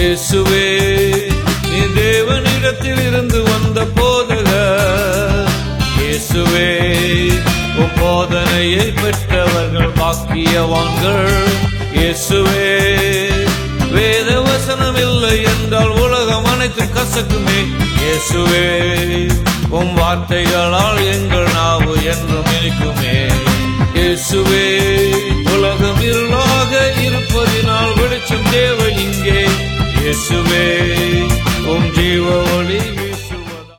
இயேசுவே நீ தேவனிடத்தில் இருந்து வந்த போதக இயேசுவே போதனையை பெற்றவர்கள் பாக்கியவான்கள். இயேசுவே வேத வசனம் இல்லை என்றால் உலகம் அனைத்து கசக்குமே. இயேசுவே உம் வார்த்தைகளால் எங்கள் நாவு என்றும் இனிக்குமே. இயேசுவே இயேசுவே உம் ஜீவ ஒளி